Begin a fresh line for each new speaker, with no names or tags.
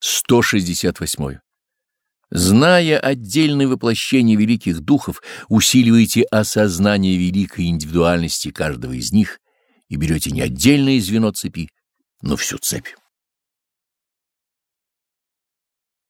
168. Зная отдельные воплощения великих духов, усиливаете осознание великой индивидуальности каждого из них и берете не отдельное звено цепи, но всю цепь.